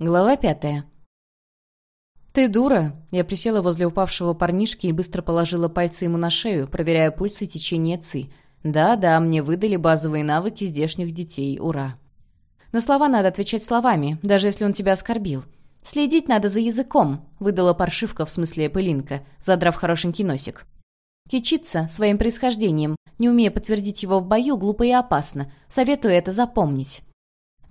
Глава пятая. «Ты дура!» Я присела возле упавшего парнишки и быстро положила пальцы ему на шею, проверяя пульс и течение ЦИ. Да-да, мне выдали базовые навыки здешних детей. Ура! На слова надо отвечать словами, даже если он тебя оскорбил. «Следить надо за языком», — выдала паршивка, в смысле пылинка, задрав хорошенький носик. Кичиться своим происхождением, не умея подтвердить его в бою, глупо и опасно. Советую это запомнить.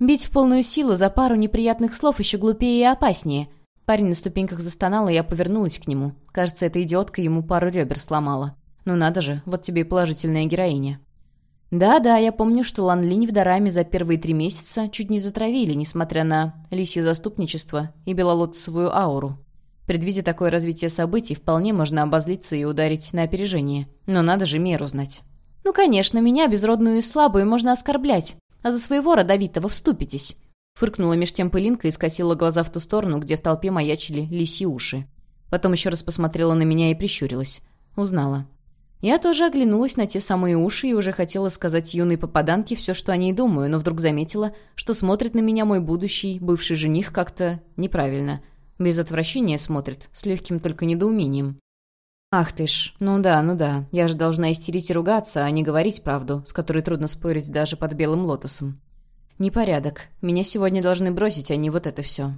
Бить в полную силу за пару неприятных слов еще глупее и опаснее. Парень на ступеньках застонал, и я повернулась к нему. Кажется, эта идиотка ему пару ребер сломала. Ну надо же, вот тебе и положительная героиня. Да-да, я помню, что Лан Линь в Дараме за первые три месяца чуть не затравили, несмотря на лисье заступничество и белолотосовую ауру. Предвидя такое развитие событий, вполне можно обозлиться и ударить на опережение. Но надо же меру знать. Ну, конечно, меня, безродную и слабую, можно оскорблять а за своего родовитого вступитесь». Фыркнула меж тем пылинка и скосила глаза в ту сторону, где в толпе маячили лисьи уши. Потом еще раз посмотрела на меня и прищурилась. Узнала. Я тоже оглянулась на те самые уши и уже хотела сказать юной попаданке все, что о ней думаю, но вдруг заметила, что смотрит на меня мой будущий, бывший жених как-то неправильно. Без отвращения смотрит, с легким только недоумением. «Ах ты ж, ну да, ну да, я же должна истерить и ругаться, а не говорить правду, с которой трудно спорить даже под белым лотосом. Непорядок. Меня сегодня должны бросить, а не вот это все».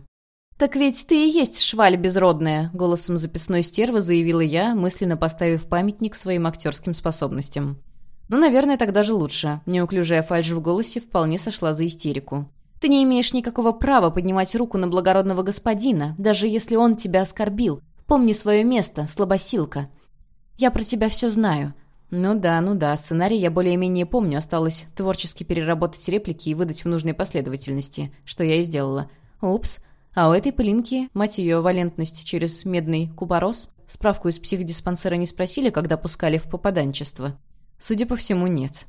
«Так ведь ты и есть шваль безродная», — голосом записной стервы заявила я, мысленно поставив памятник своим актерским способностям. «Ну, наверное, тогда же лучше. Неуклюжая фальшь в голосе вполне сошла за истерику. Ты не имеешь никакого права поднимать руку на благородного господина, даже если он тебя оскорбил, Помни свое место, слабосилка. Я про тебя все знаю». «Ну да, ну да, сценарий я более-менее помню, осталось творчески переработать реплики и выдать в нужной последовательности, что я и сделала. Упс. А у этой пылинки, мать ее, валентность через медный купорос, справку из психодиспансера не спросили, когда пускали в попаданчество? Судя по всему, нет.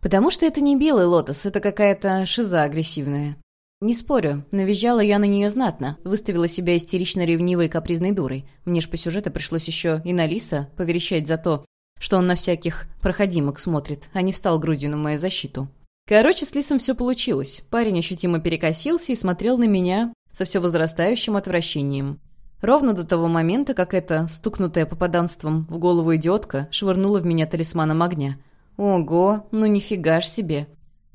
Потому что это не белый лотос, это какая-то шиза агрессивная. Не спорю, навизжала я на нее знатно, выставила себя истерично ревнивой капризной дурой. Мне ж по сюжету пришлось еще и на Лиса поверещать за то, что он на всяких проходимок смотрит, а не встал грудью на мою защиту. Короче, с Лисом все получилось. Парень ощутимо перекосился и смотрел на меня со все возрастающим отвращением. Ровно до того момента, как эта, стукнутая попаданством в голову идиотка, швырнула в меня талисманом огня. Ого, ну нифига ж себе.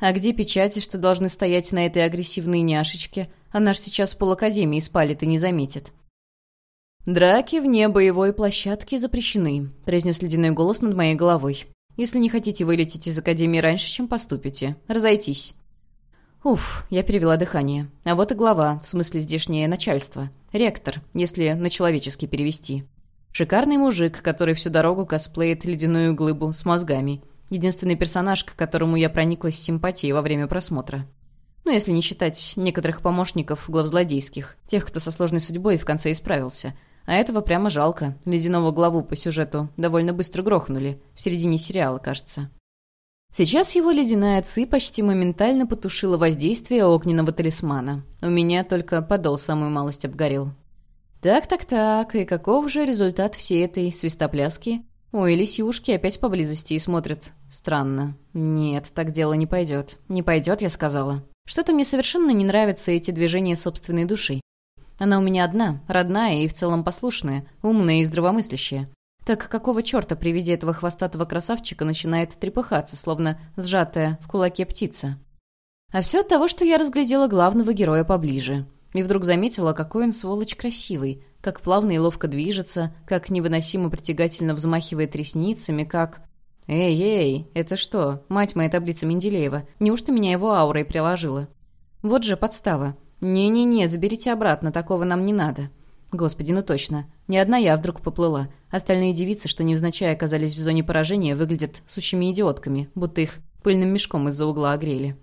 А где печати, что должны стоять на этой агрессивной няшечке? Она ж сейчас полакадемии спалит и не заметит. «Драки вне боевой площадки запрещены», — произнес ледяной голос над моей головой. «Если не хотите вылететь из Академии раньше, чем поступите. Разойтись». Уф, я перевела дыхание. А вот и глава, в смысле здешнее начальство. Ректор, если на человеческий перевести. Шикарный мужик, который всю дорогу косплеит ледяную глыбу с мозгами. Единственный персонаж, к которому я прониклась симпатией во время просмотра. Ну, если не считать некоторых помощников главзлодейских, тех, кто со сложной судьбой в конце исправился. А этого прямо жалко. Ледяного главу по сюжету довольно быстро грохнули. В середине сериала, кажется. Сейчас его ледяная ци почти моментально потушила воздействие огненного талисмана. У меня только подол самую малость обгорел. Так-так-так, и каков же результат всей этой свистопляски? Ой, лисюшки опять поблизости и смотрят. Странно. Нет, так дело не пойдет. Не пойдет, я сказала. Что-то мне совершенно не нравятся эти движения собственной души. Она у меня одна, родная и в целом послушная, умная и здравомыслящая. Так какого черта при виде этого хвостатого красавчика начинает трепыхаться, словно сжатая в кулаке птица? А все от того, что я разглядела главного героя поближе. И вдруг заметила, какой он сволочь красивый, как плавно и ловко движется, как невыносимо притягательно взмахивает ресницами, как... «Эй-эй, это что, мать моя таблица Менделеева? Неужто меня его аурой приложила?» «Вот же подстава. Не-не-не, заберите обратно, такого нам не надо». Господи, ну точно. Не одна я вдруг поплыла. Остальные девицы, что невзначай оказались в зоне поражения, выглядят сущими идиотками, будто их пыльным мешком из-за угла огрели.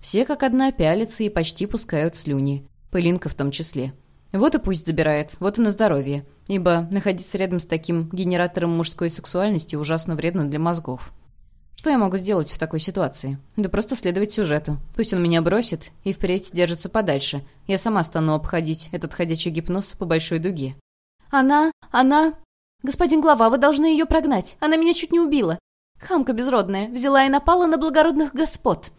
Все как одна пялятся и почти пускают слюни. Пылинка в том числе. Вот и пусть забирает, вот и на здоровье. Ибо находиться рядом с таким генератором мужской сексуальности ужасно вредно для мозгов. Что я могу сделать в такой ситуации? Да просто следовать сюжету. Пусть он меня бросит и впредь держится подальше. Я сама стану обходить этот ходячий гипноз по большой дуге. «Она... она...» «Господин глава, вы должны ее прогнать. Она меня чуть не убила. Хамка безродная. Взяла и напала на благородных господ».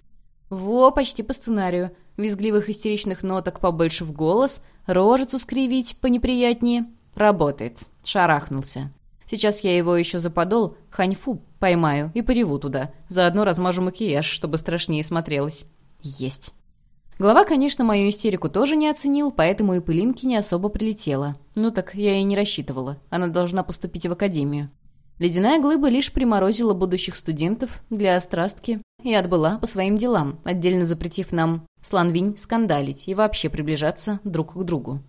Во, почти по сценарию. Визгливых истеричных ноток побольше в голос, рожицу скривить понеприятнее. Работает. Шарахнулся. Сейчас я его еще за ханьфу, поймаю и пореву туда. Заодно размажу макияж, чтобы страшнее смотрелось. Есть. Глава, конечно, мою истерику тоже не оценил, поэтому и пылинки не особо прилетела. Ну так я и не рассчитывала. Она должна поступить в академию. Ледяная глыба лишь приморозила будущих студентов для острастки и отбыла по своим делам, отдельно запретив нам сланвинь скандалить и вообще приближаться друг к другу.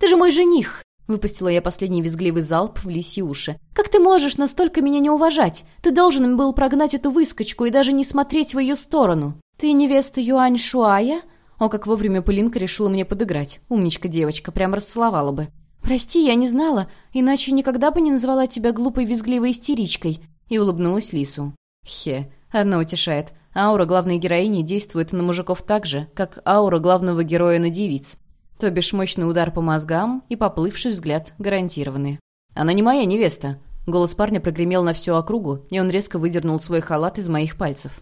«Ты же мой жених!» — выпустила я последний визгливый залп в лисьи уши. «Как ты можешь настолько меня не уважать? Ты должен был прогнать эту выскочку и даже не смотреть в ее сторону. Ты невеста Юань Шуая?» О, как вовремя Пылинка решила мне подыграть. Умничка девочка, прям расцеловала бы. «Прости, я не знала, иначе никогда бы не назвала тебя глупой визгливой истеричкой», и улыбнулась Лису. «Хе, одно утешает. Аура главной героини действует на мужиков так же, как аура главного героя на девиц. То бишь мощный удар по мозгам и поплывший взгляд гарантированы. «Она не моя невеста!» Голос парня прогремел на всю округу, и он резко выдернул свой халат из моих пальцев.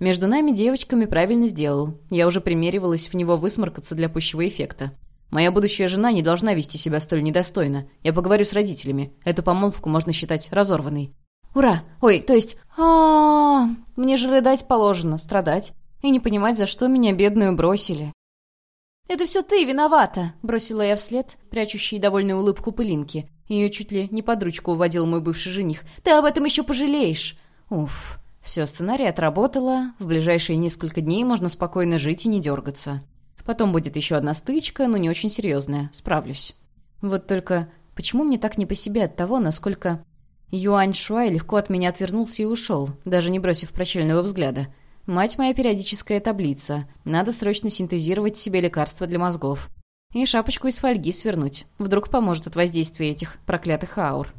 Между нами девочками правильно сделал. Я уже примеривалась в него высморкаться для пущего эффекта. Моя будущая жена не должна вести себя столь недостойно. Я поговорю с родителями. Эту помолвку можно считать разорванной. Ура! Ой, то есть... а, Мне же рыдать положено, страдать. И не понимать, за что меня бедную бросили. «Это все ты виновата!» — бросила я вслед, прячущей довольную улыбку пылинки. Ее чуть ли не под ручку уводил мой бывший жених. «Ты об этом еще пожалеешь!» Уф, все, сценарий отработала. В ближайшие несколько дней можно спокойно жить и не дергаться. Потом будет еще одна стычка, но не очень серьезная. Справлюсь. Вот только почему мне так не по себе от того, насколько... Юань Шуай легко от меня отвернулся и ушел, даже не бросив прощального взгляда. Мать моя периодическая таблица. Надо срочно синтезировать себе лекарства для мозгов. И шапочку из фольги свернуть. Вдруг поможет от воздействия этих проклятых аур.